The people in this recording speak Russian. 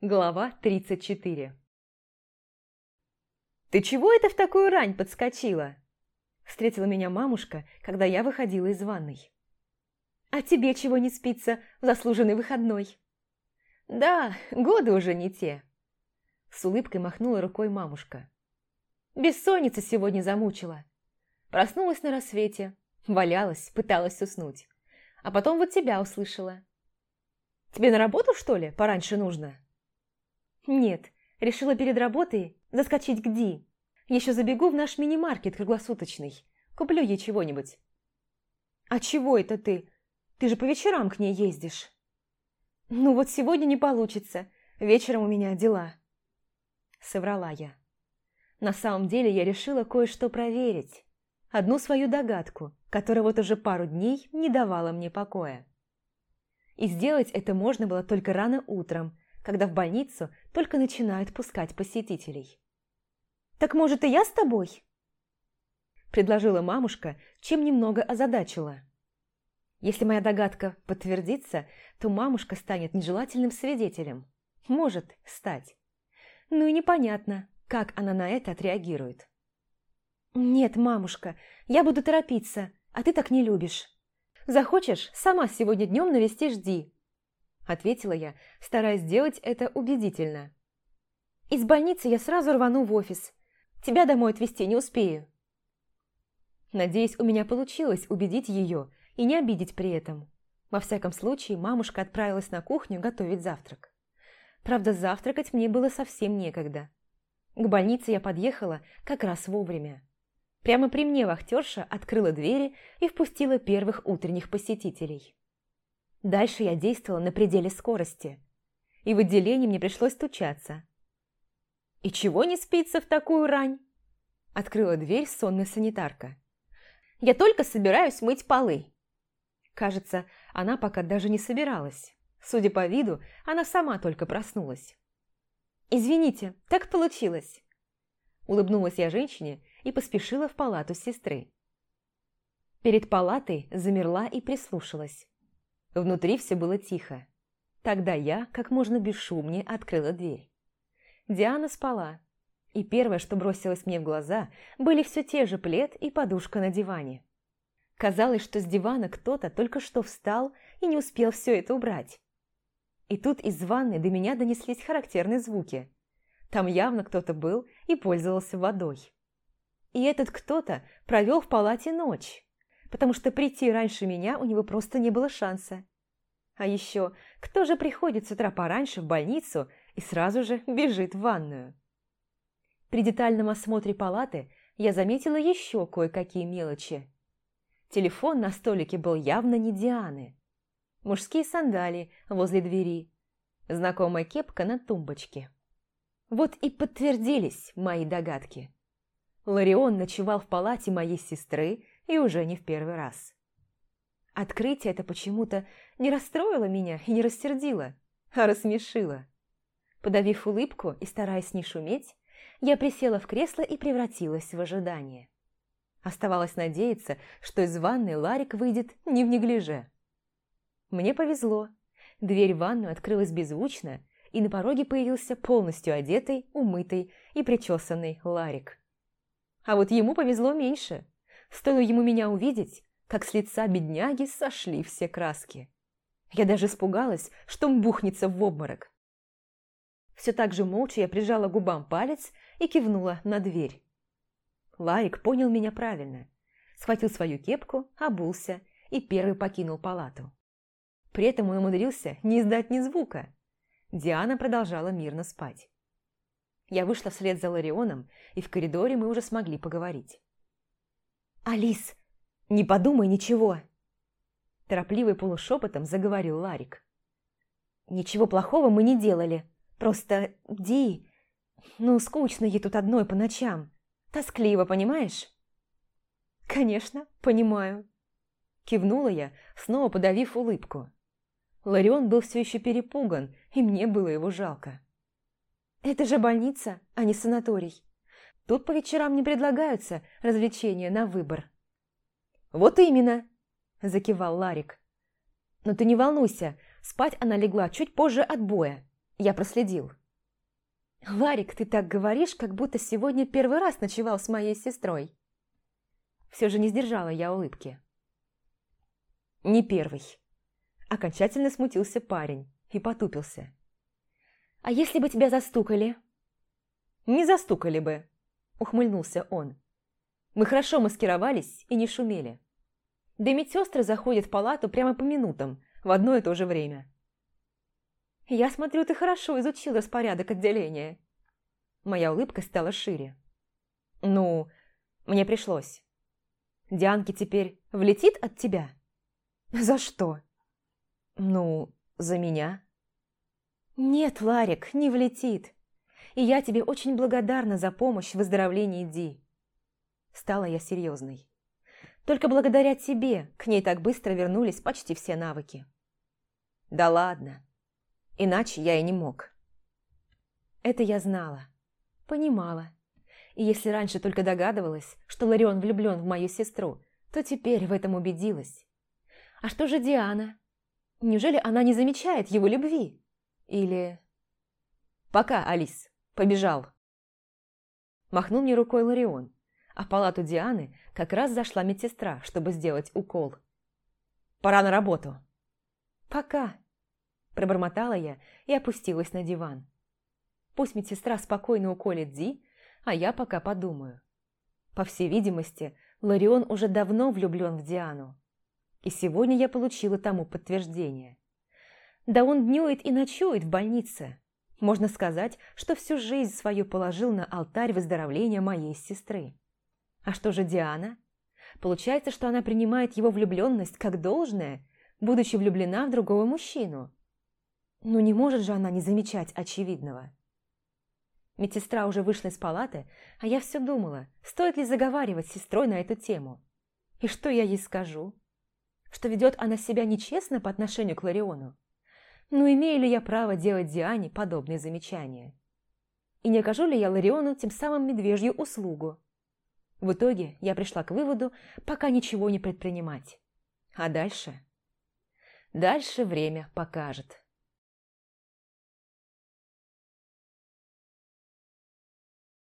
Глава 34 «Ты чего это в такую рань подскочила?» Встретила меня мамушка, когда я выходила из ванной. «А тебе чего не спится в заслуженный выходной?» «Да, годы уже не те». С улыбкой махнула рукой мамушка. «Бессонница сегодня замучила. Проснулась на рассвете, валялась, пыталась уснуть. А потом вот тебя услышала. Тебе на работу, что ли, пораньше нужно?» «Нет, решила перед работой заскочить к Ди. Еще забегу в наш мини-маркет круглосуточный. Куплю ей чего-нибудь». «А чего это ты? Ты же по вечерам к ней ездишь». «Ну вот сегодня не получится. Вечером у меня дела». Соврала я. На самом деле я решила кое-что проверить. Одну свою догадку, которая вот уже пару дней не давала мне покоя. И сделать это можно было только рано утром, когда в больницу только начинают пускать посетителей. «Так, может, и я с тобой?» Предложила мамушка, чем немного озадачила. Если моя догадка подтвердится, то мамушка станет нежелательным свидетелем. Может стать. Ну и непонятно, как она на это отреагирует. «Нет, мамушка, я буду торопиться, а ты так не любишь. Захочешь, сама сегодня днем навестишь Ди, ответила я, стараясь сделать это убедительно. «Из больницы я сразу рвану в офис. Тебя домой отвезти не успею». Надеюсь, у меня получилось убедить ее и не обидеть при этом. Во всяком случае, мамушка отправилась на кухню готовить завтрак. Правда, завтракать мне было совсем некогда. К больнице я подъехала как раз вовремя. Прямо при мне вахтерша открыла двери и впустила первых утренних посетителей. Дальше я действовала на пределе скорости. И в отделении мне пришлось стучаться. «И чего не спится в такую рань?» Открыла дверь сонная санитарка. «Я только собираюсь мыть полы». Кажется, она пока даже не собиралась. Судя по виду, она сама только проснулась. «Извините, так получилось!» Улыбнулась я женщине и поспешила в палату сестры. Перед палатой замерла и прислушалась. Внутри все было тихо. Тогда я, как можно бесшумнее, открыла дверь. Диана спала, и первое, что бросилось мне в глаза, были все те же плед и подушка на диване. Казалось, что с дивана кто-то только что встал и не успел все это убрать. И тут из ванны до меня донеслись характерные звуки. Там явно кто-то был и пользовался водой. И этот кто-то провел в палате ночь потому что прийти раньше меня у него просто не было шанса. А еще, кто же приходит с утра пораньше в больницу и сразу же бежит в ванную? При детальном осмотре палаты я заметила еще кое-какие мелочи. Телефон на столике был явно не Дианы. Мужские сандалии возле двери. Знакомая кепка на тумбочке. Вот и подтвердились мои догадки. Ларион ночевал в палате моей сестры и уже не в первый раз. Открытие это почему-то не расстроило меня и не рассердило, а рассмешило. Подавив улыбку и стараясь не шуметь, я присела в кресло и превратилась в ожидание. Оставалось надеяться, что из ванной Ларик выйдет не в неглиже. Мне повезло. Дверь в ванную открылась беззвучно, и на пороге появился полностью одетый, умытый и причесанный Ларик. А вот ему повезло меньше – Стоило ему меня увидеть, как с лица бедняги сошли все краски. Я даже испугалась, что он бухнется в обморок. Все так же молча я прижала губам палец и кивнула на дверь. Ларик понял меня правильно. Схватил свою кепку, обулся и первый покинул палату. При этом он умудрился не издать ни звука. Диана продолжала мирно спать. Я вышла вслед за Ларионом, и в коридоре мы уже смогли поговорить. «Алис, не подумай ничего!» Торопливый полушепотом заговорил Ларик. «Ничего плохого мы не делали. Просто Ди... Ну, скучно ей тут одной по ночам. Тоскливо, понимаешь?» «Конечно, понимаю», – кивнула я, снова подавив улыбку. Ларион был все еще перепуган, и мне было его жалко. «Это же больница, а не санаторий. Тут по вечерам не предлагаются развлечения на выбор». «Вот именно!» – закивал Ларик. «Но ты не волнуйся, спать она легла чуть позже отбоя. Я проследил. «Ларик, ты так говоришь, как будто сегодня первый раз ночевал с моей сестрой». Все же не сдержала я улыбки. «Не первый». Окончательно смутился парень и потупился. «А если бы тебя застукали?» «Не застукали бы», – ухмыльнулся он. «Мы хорошо маскировались и не шумели. Да и медсестры заходят в палату прямо по минутам, в одно и то же время». «Я смотрю, ты хорошо изучил распорядок отделения». Моя улыбка стала шире. «Ну, мне пришлось. Дианке теперь влетит от тебя?» «За что?» «Ну, за меня». «Нет, Ларик, не влетит. И я тебе очень благодарна за помощь в выздоровлении Ди». Стала я серьезной. Только благодаря тебе к ней так быстро вернулись почти все навыки. «Да ладно. Иначе я и не мог». Это я знала, понимала. И если раньше только догадывалась, что Ларион влюблен в мою сестру, то теперь в этом убедилась. А что же Диана? Неужели она не замечает его любви? Или... Пока, Алис, побежал. Махнул мне рукой Ларион, а в палату Дианы как раз зашла медсестра, чтобы сделать укол. Пора на работу. Пока. Пробормотала я и опустилась на диван. Пусть медсестра спокойно уколет Ди, а я пока подумаю. По всей видимости, Ларион уже давно влюблен в Диану. И сегодня я получила тому подтверждение. Да он днюет и ночует в больнице. Можно сказать, что всю жизнь свою положил на алтарь выздоровления моей сестры. А что же Диана? Получается, что она принимает его влюбленность как должное, будучи влюблена в другого мужчину. Ну не может же она не замечать очевидного. Медсестра уже вышла из палаты, а я все думала, стоит ли заговаривать с сестрой на эту тему. И что я ей скажу? что ведет она себя нечестно по отношению к Лариону. Но имею ли я право делать Диане подобные замечания? И не окажу ли я Лариону тем самым медвежью услугу? В итоге я пришла к выводу, пока ничего не предпринимать. А дальше? Дальше время покажет.